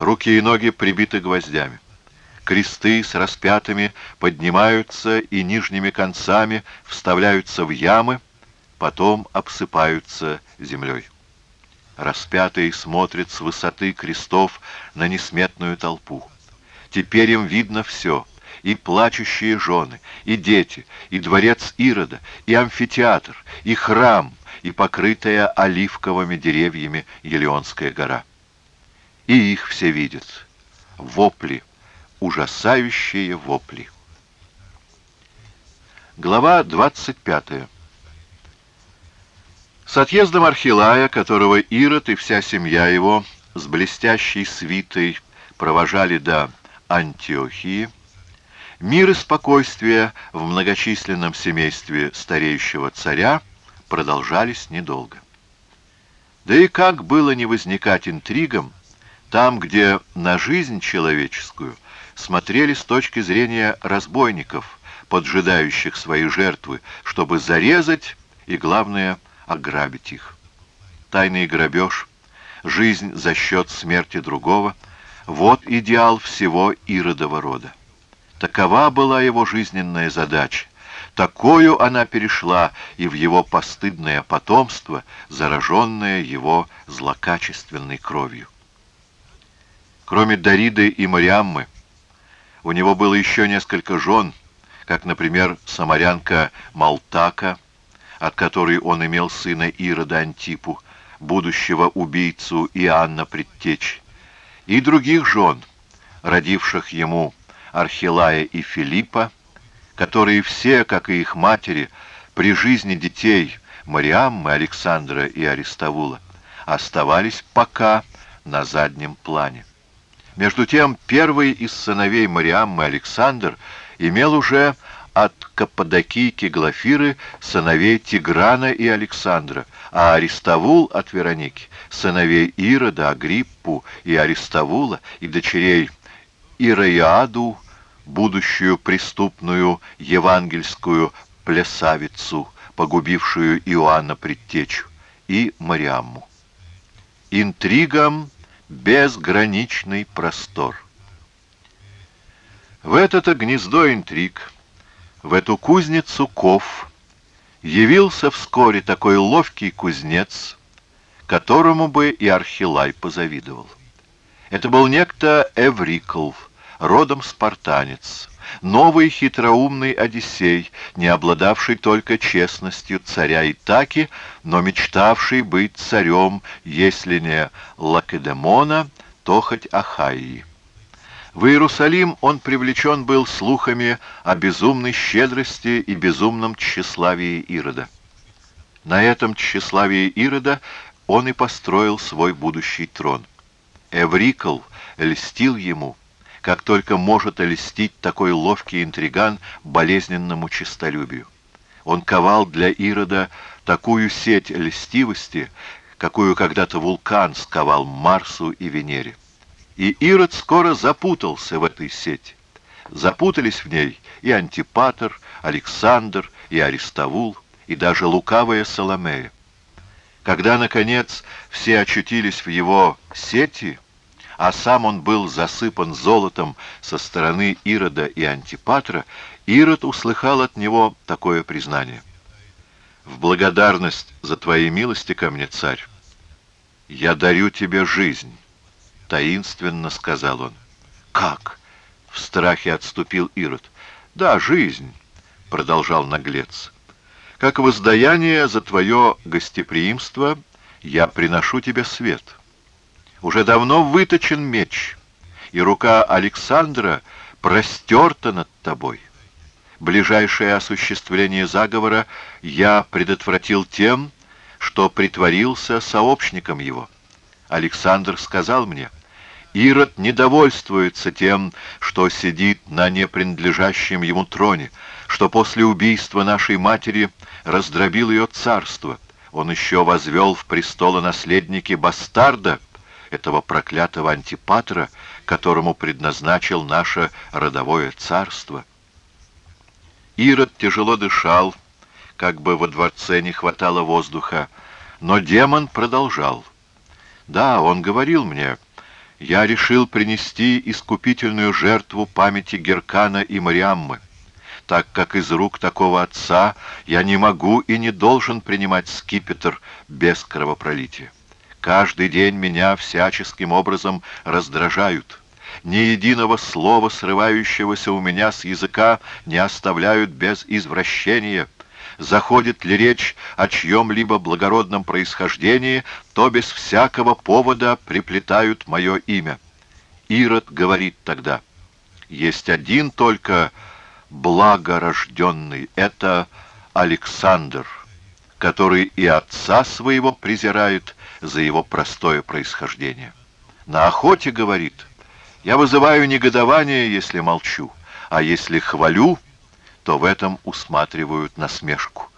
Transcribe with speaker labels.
Speaker 1: Руки и ноги прибиты гвоздями. Кресты с распятыми поднимаются и нижними концами вставляются в ямы, потом обсыпаются землей. Распятые смотрят с высоты крестов на несметную толпу. Теперь им видно все — и плачущие жены, и дети, и дворец Ирода, и амфитеатр, и храм, и покрытая оливковыми деревьями Елеонская гора. И их все видят. Вопли, ужасающие вопли. Глава 25. С отъездом Архилая, которого Ирод и вся семья его с блестящей свитой провожали до Антиохии, мир и спокойствие в многочисленном семействе стареющего царя продолжались недолго. Да и как было не возникать интригам, там, где на жизнь человеческую смотрели с точки зрения разбойников, поджидающих свои жертвы, чтобы зарезать и, главное, ограбить их. Тайный грабеж, жизнь за счет смерти другого — вот идеал всего иродова рода. Такова была его жизненная задача. Такую она перешла и в его постыдное потомство, зараженное его злокачественной кровью. Кроме Дариды и Мариаммы, у него было еще несколько жен, как, например, самарянка Малтака, от которой он имел сына Ирода Антипу, будущего убийцу Иоанна Предтечь, и других жен, родивших ему Архилая и Филиппа, которые все, как и их матери, при жизни детей Мариаммы, Александра и Аристовула, оставались пока на заднем плане. Между тем, первый из сыновей Мариаммы, Александр, имел уже от Каппадокийки Глафиры сыновей Тиграна и Александра, а Аристовул от Вероники сыновей Ирода, Агриппу и Аристовула и дочерей Ираиаду, будущую преступную евангельскую плясавицу, погубившую Иоанна Предтечу, и Мариамму. Интригам безграничный простор. В это-то гнездо интриг в эту кузницу ков явился вскоре такой ловкий кузнец, которому бы и Архилай позавидовал. Это был некто Эврикл, родом спартанец, новый хитроумный Одиссей, не обладавший только честностью царя Итаки, но мечтавший быть царем, если не Лакедемона, то хоть Ахайи. В Иерусалим он привлечен был слухами о безумной щедрости и безумном тщеславии Ирода. На этом тщеславии Ирода он и построил свой будущий трон. Эврикл льстил ему, как только может льстить такой ловкий интриган болезненному честолюбию. Он ковал для Ирода такую сеть льстивости, какую когда-то вулкан сковал Марсу и Венере. И Ирод скоро запутался в этой сети. Запутались в ней и Антипатр, Александр, и Аристовул, и даже лукавая Соломея. Когда, наконец, все очутились в его сети, а сам он был засыпан золотом со стороны Ирода и Антипатра, Ирод услыхал от него такое признание. «В благодарность за твои милости ко мне, царь, я дарю тебе жизнь». — таинственно сказал он. «Как?» — в страхе отступил Ирод. «Да, жизнь», — продолжал наглец. «Как воздаяние за твое гостеприимство я приношу тебе свет. Уже давно выточен меч, и рука Александра простерта над тобой. Ближайшее осуществление заговора я предотвратил тем, что притворился сообщником его. Александр сказал мне — Ирод недовольствуется тем, что сидит на непринадлежащем ему троне, что после убийства нашей матери раздробил ее царство. Он еще возвел в престолы наследники бастарда, этого проклятого антипатра, которому предназначил наше родовое царство. Ирод тяжело дышал, как бы во дворце не хватало воздуха, но демон продолжал. Да, он говорил мне, Я решил принести искупительную жертву памяти Геркана и Мариаммы, так как из рук такого отца я не могу и не должен принимать скипетр без кровопролития. Каждый день меня всяческим образом раздражают. Ни единого слова, срывающегося у меня с языка, не оставляют без извращения. Заходит ли речь о чьем-либо благородном происхождении, то без всякого повода приплетают мое имя. Ирод говорит тогда, есть один только благорожденный, это Александр, который и отца своего презирает за его простое происхождение. На охоте, говорит, я вызываю негодование, если молчу, а если хвалю, то в этом усматривают насмешку.